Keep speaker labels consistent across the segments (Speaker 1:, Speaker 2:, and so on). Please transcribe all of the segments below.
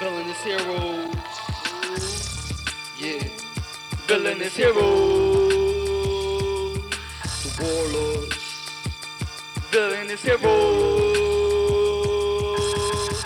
Speaker 1: Villainous heroes. Yeah. Villainous heroes. The warlords. Villainous heroes.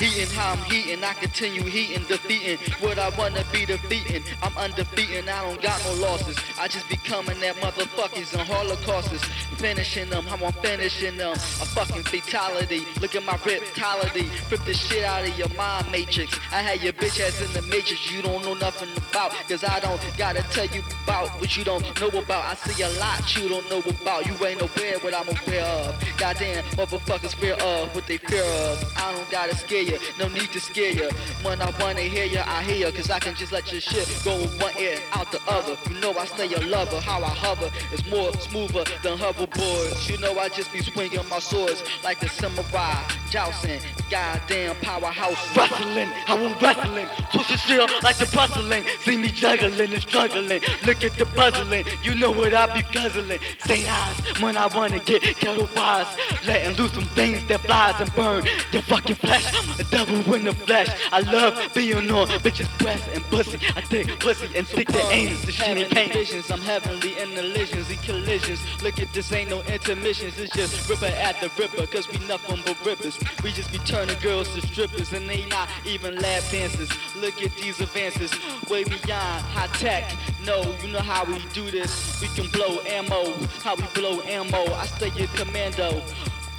Speaker 1: Heating how I'm heating, I continue heating, defeating what I wanna be defeating. I'm undefeated, I don't got no losses. I just be coming at motherfuckers and holocausts, finishing them. How I'm finishing them. A fucking fatality. Look at my riptality. Rip the shit out of your mind matrix. I had your bitch ass in the matrix. You don't know nothing about. Cause I don't gotta tell you about what you don't know about. I see a lot you don't know about. You ain't aware what I'm aware of. Goddamn motherfuckers fear of what they fear of. I don't gotta scare you. No need to scare you. When I wanna hear you, I hear you. Cause I can just let your shit go one ear out the other. You know I stay a lover. How I hover is more smoother than hoverboards. You know I just be swinging my swords like the samurai. Jousting, goddamn powerhouse. Wrestling, I want wrestling. It still like the puzzling. See me juggling and struggling. Look at the puzzling. You know what I be guzzling. Say eyes when I wanna get ghetto wise. Letting loose some things that flies and burn your fucking flesh. A devil in the flesh. I love being on bitches' breasts and pussy. I dig pussy and stick the anus. The shit ain't pain. Visions, I'm heavenly in the illusions and collisions. Look at this, ain't no intermissions. It's just ripper at the ripper. Cause we nothing but rippers. We just be turning girls to strippers and they not even lap dancers. Look at these advances, way beyond high tech. No, you know how we do this. We can blow ammo, how we blow ammo. I stay your commando.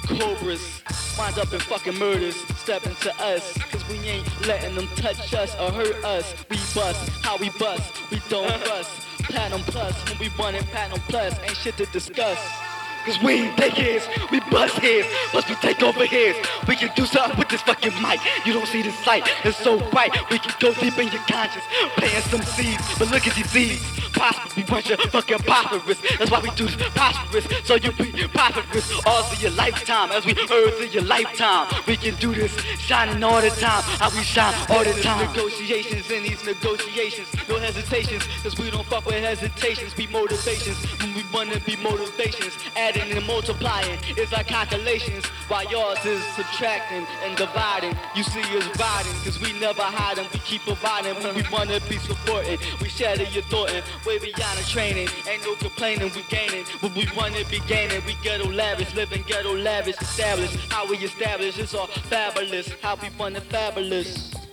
Speaker 1: Cobras wind up in fucking murders. Step into us, cause we ain't letting them touch us or hurt us. We bust, how we bust, we don't bust. Platinum plus, when we run in platinum plus, ain't shit to discuss. Cause we ain't take his, we bust his, plus we take over his. We can do something with this fucking mic. You don't see the sight, it's so bright. We can go deep in your conscience, planting some seeds. But look at these seeds, prosperous. We want you fucking prosperous. That's why we do this prosperous, so you be prosperous all through your lifetime. As we earth through your lifetime, we can do this, shining all the time. How we shine all the time. Negotiations in these negotiations, no hesitations, cause we don't fuck with hesitations. Be motivations when we wanna be motivations. Adding and multiplying is our calculations, while yours is subtracting and dividing. You see us riding, cause we never hiding. We keep providing when we wanna be supporting. We shatter your thought way beyond the training. Ain't no complaining, we gaining. When we wanna be gaining, we ghetto lavish, living ghetto lavish, established. How we establish, it's all fabulous. How we wanna fabulous.